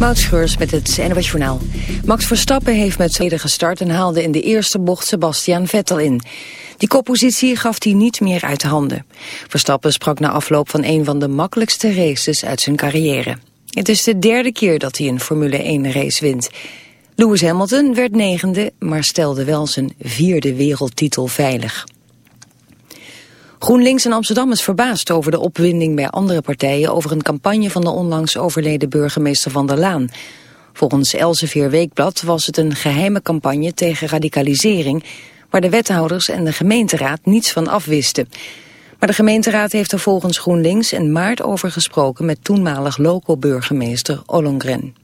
Moutscheurs met het NWS Journaal. Max Verstappen heeft met tweede gestart en haalde in de eerste bocht Sebastian Vettel in. Die koppositie gaf hij niet meer uit de handen. Verstappen sprak na afloop van een van de makkelijkste races uit zijn carrière. Het is de derde keer dat hij een Formule 1 race wint. Lewis Hamilton werd negende, maar stelde wel zijn vierde wereldtitel veilig. GroenLinks in Amsterdam is verbaasd over de opwinding bij andere partijen over een campagne van de onlangs overleden burgemeester Van der Laan. Volgens Elsevier Weekblad was het een geheime campagne tegen radicalisering, waar de wethouders en de gemeenteraad niets van afwisten. Maar de gemeenteraad heeft er volgens GroenLinks in maart over gesproken met toenmalig loco-burgemeester Ollongren.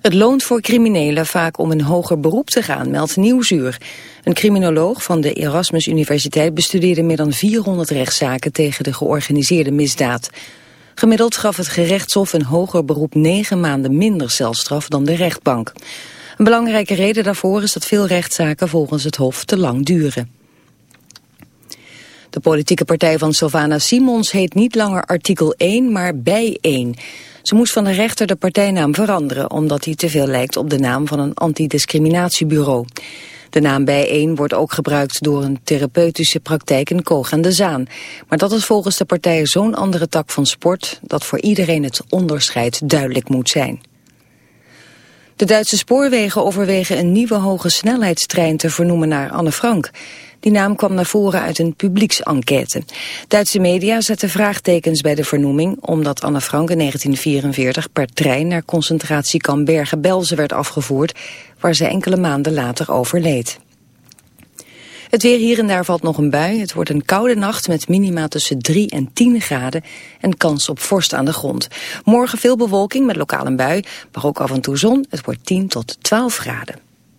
Het loont voor criminelen vaak om een hoger beroep te gaan, meldt Nieuwsuur. Een criminoloog van de Erasmus Universiteit bestudeerde meer dan 400 rechtszaken tegen de georganiseerde misdaad. Gemiddeld gaf het gerechtshof een hoger beroep negen maanden minder celstraf dan de rechtbank. Een belangrijke reden daarvoor is dat veel rechtszaken volgens het hof te lang duren. De politieke partij van Sylvana Simons heet niet langer artikel 1, maar bij 1. Ze moest van de rechter de partijnaam veranderen... omdat die te veel lijkt op de naam van een antidiscriminatiebureau. De naam bijeen wordt ook gebruikt door een therapeutische praktijk in Koog aan de Zaan. Maar dat is volgens de partij zo'n andere tak van sport... dat voor iedereen het onderscheid duidelijk moet zijn. De Duitse spoorwegen overwegen een nieuwe hoge snelheidstrein te vernoemen naar Anne Frank. Die naam kwam naar voren uit een publieksenquête. Duitse media zetten vraagtekens bij de vernoeming... omdat Anne Frank in 1944 per trein naar concentratiekamp Bergen-Belsen werd afgevoerd... waar ze enkele maanden later overleed. Het weer hier en daar valt nog een bui. Het wordt een koude nacht met minima tussen 3 en 10 graden en kans op vorst aan de grond. Morgen veel bewolking met lokaal een bui, maar ook af en toe zon. Het wordt 10 tot 12 graden.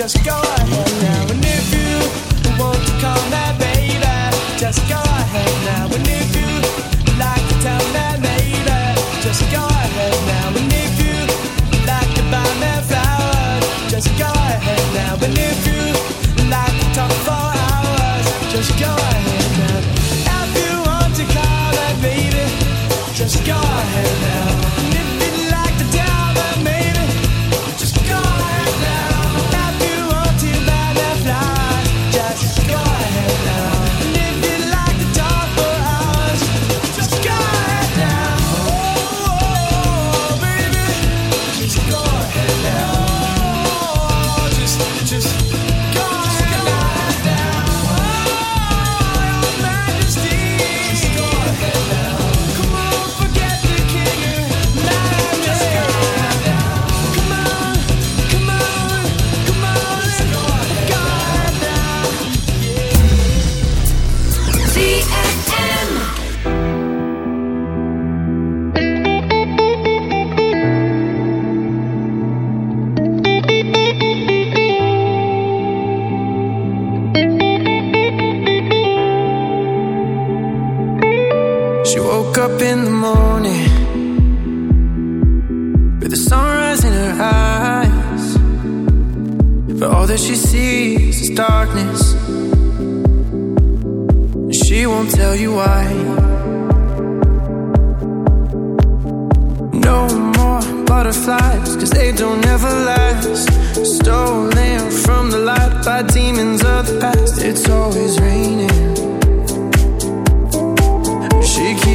Just go ahead now.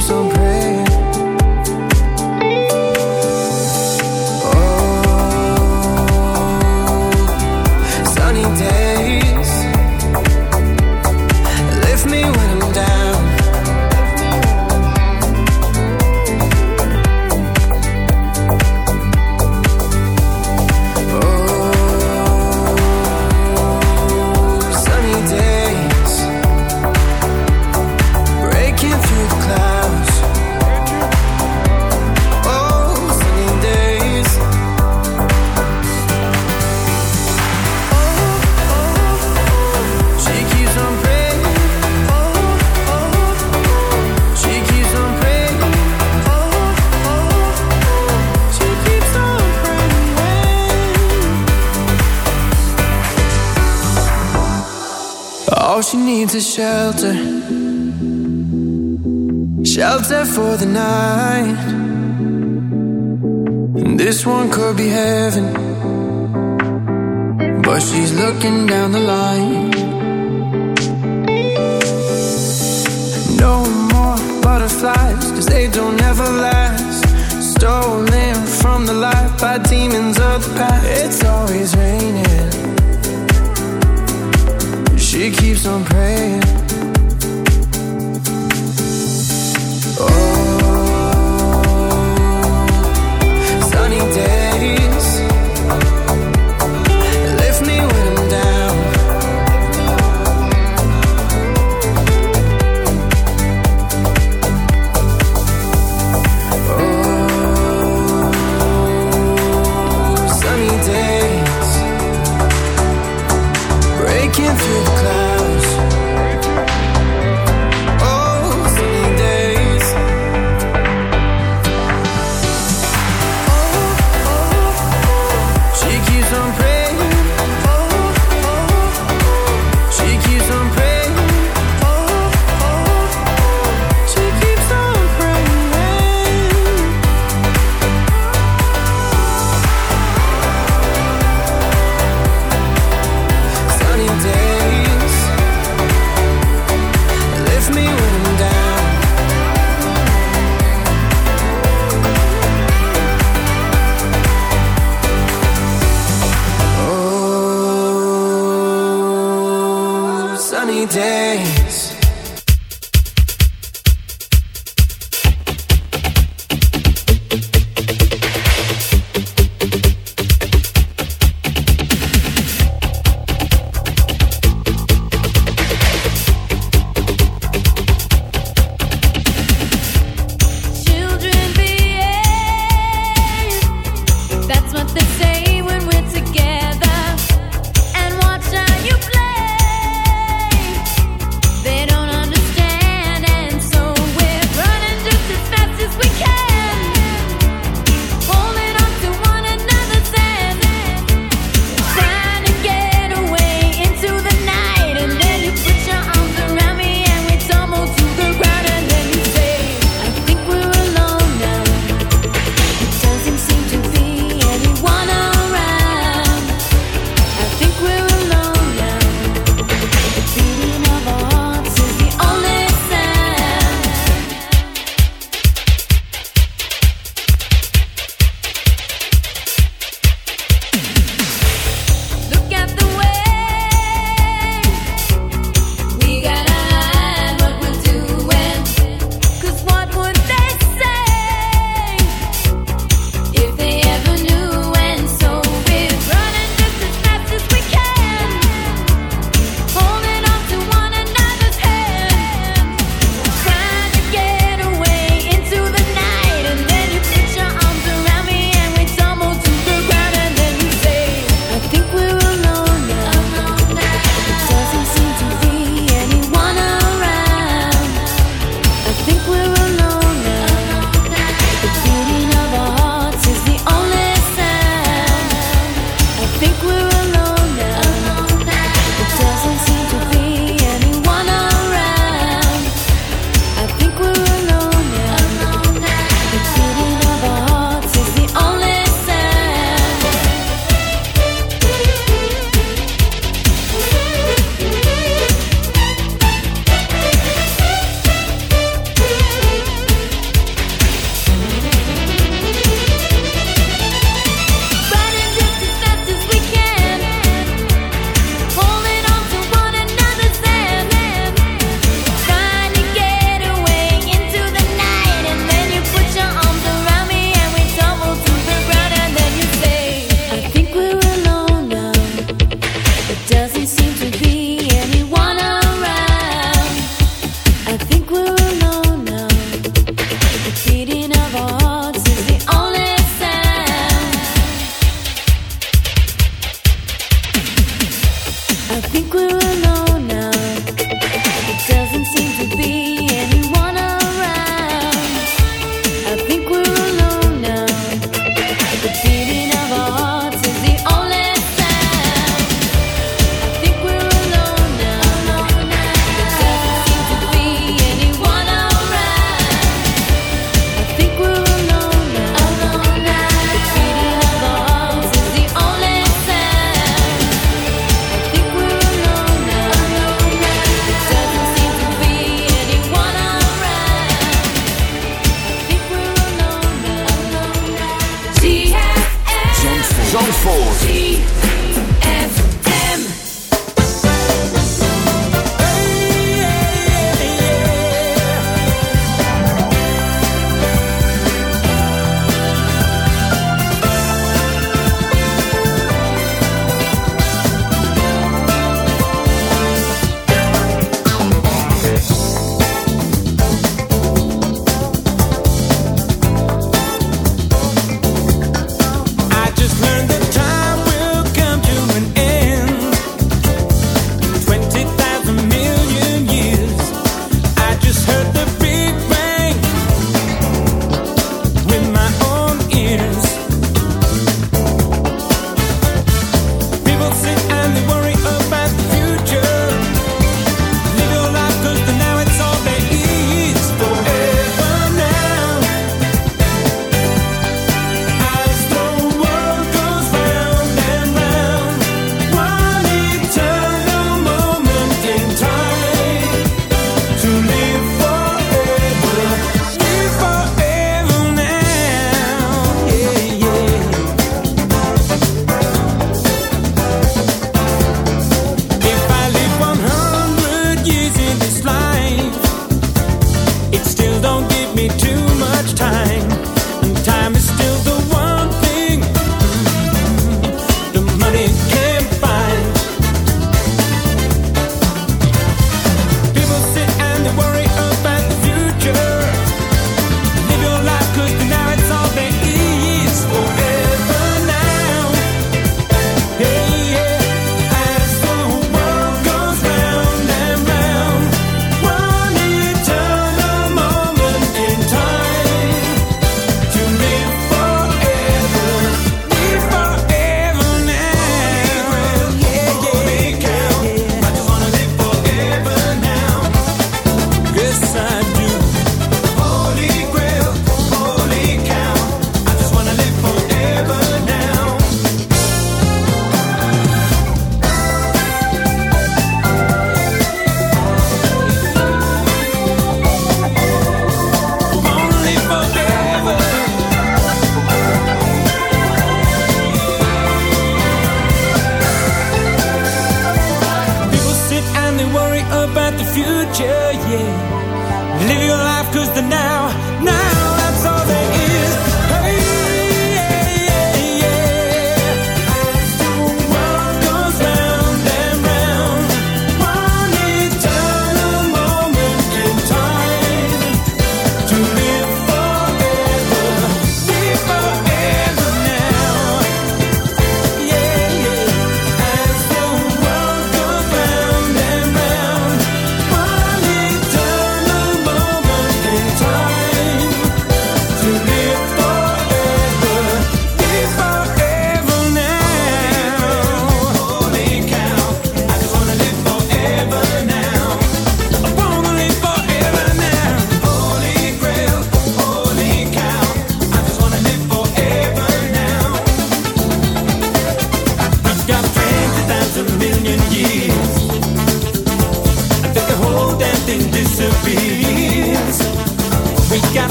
Keeps on for the night. into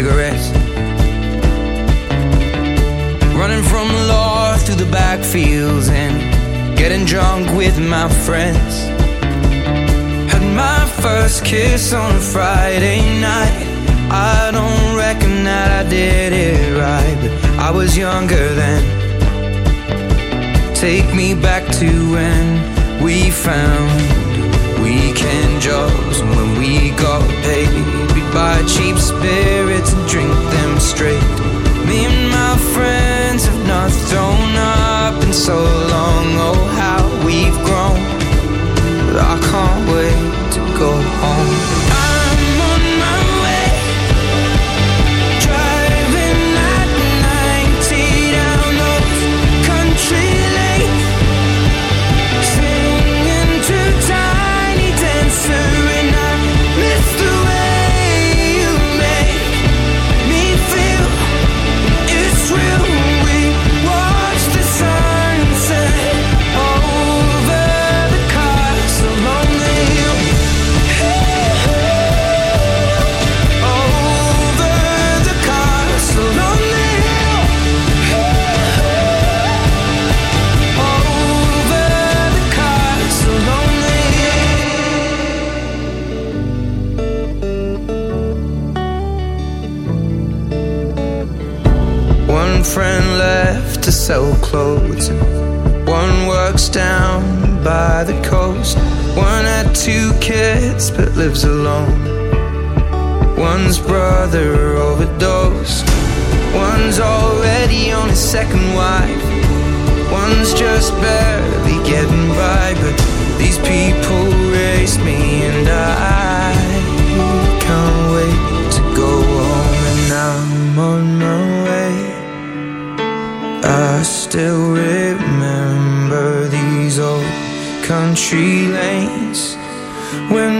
cigarettes. Running from the law through the backfields and getting drunk with my friends. Had my first kiss on a Friday night. I don't reckon that I did it right, but I was younger then. Take me back to when we found weekend jobs when we got paid buy cheap spirits thrown up in so long. Oh how we've grown. But I can't wait down by the coast. One had two kids but lives alone. One's brother overdosed. One's already on his second wife. One's just barely getting by. But these people race me and I can't wait to go home. And I'm on my way. I still remember country lanes when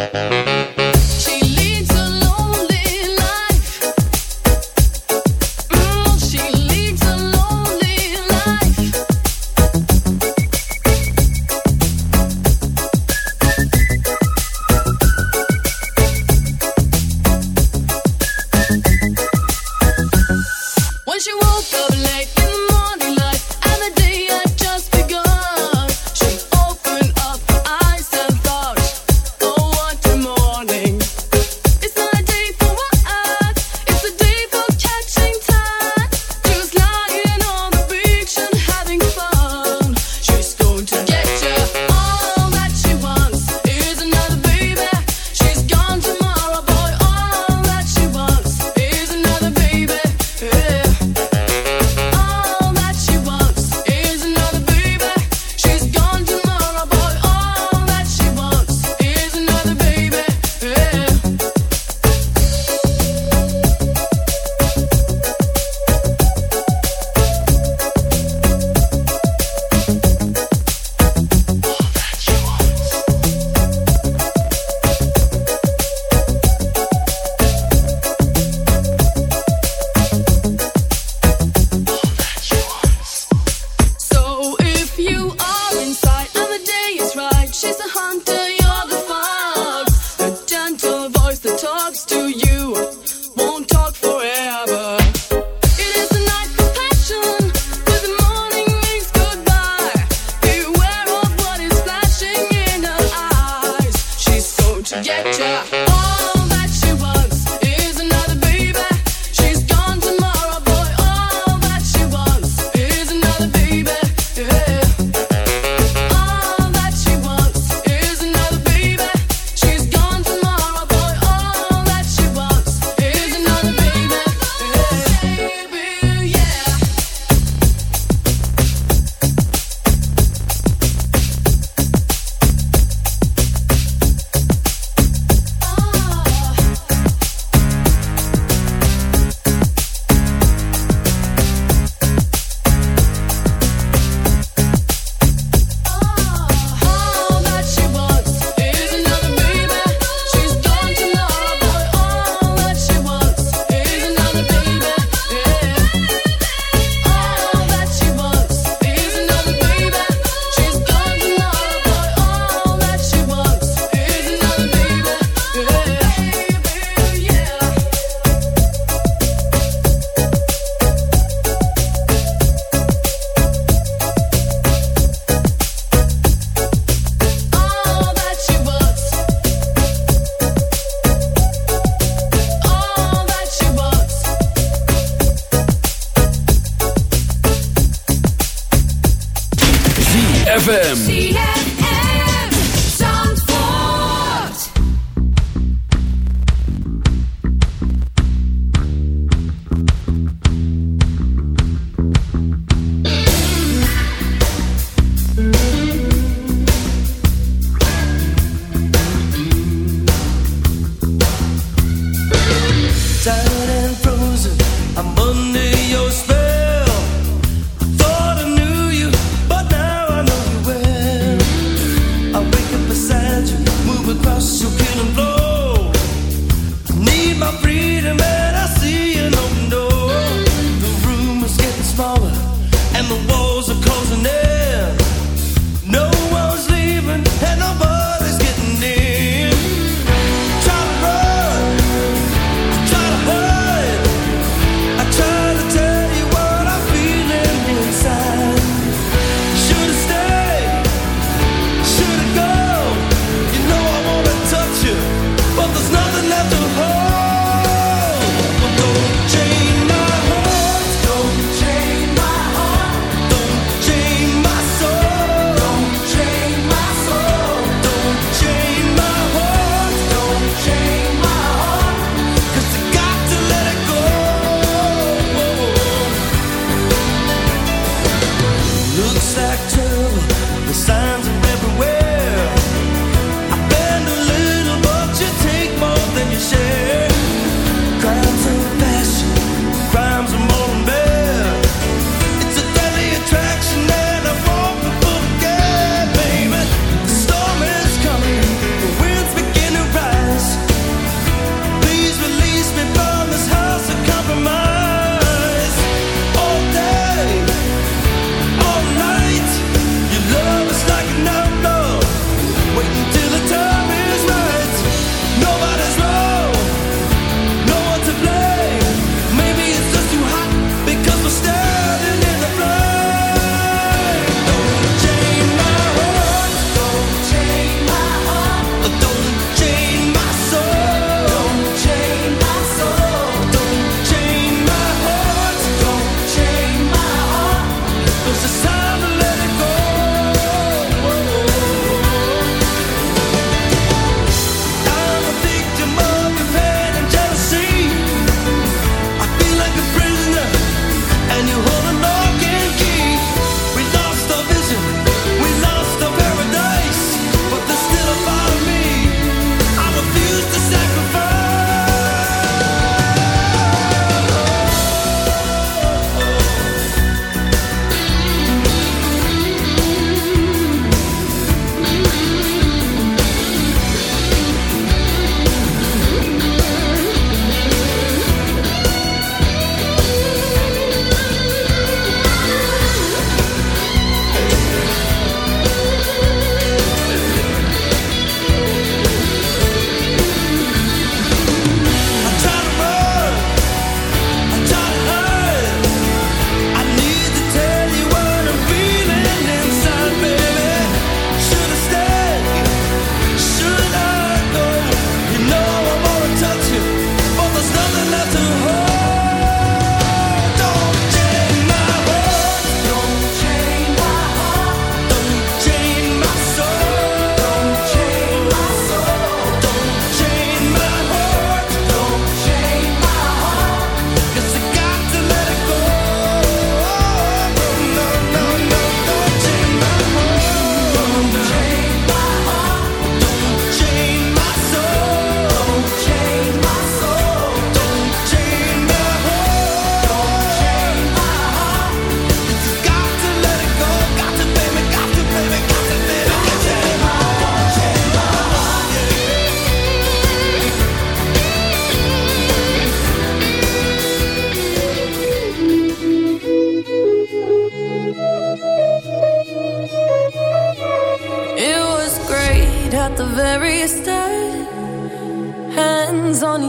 Música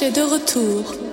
est de retour.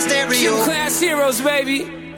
stereo. Gym class heroes, baby.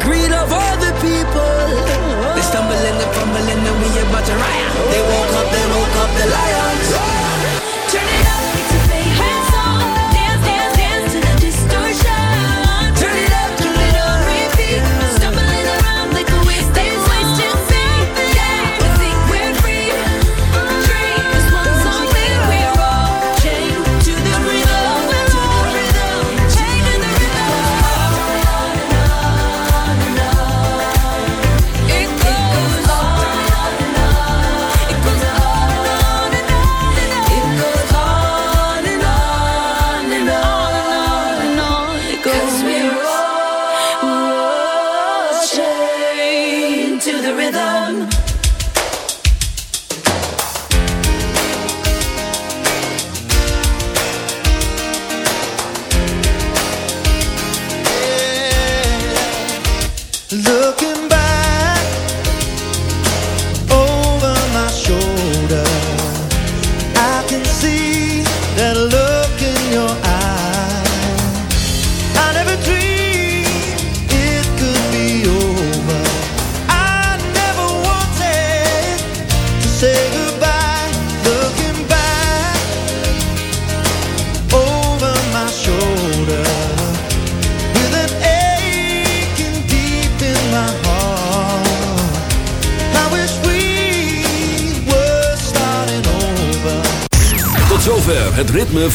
greed of all the.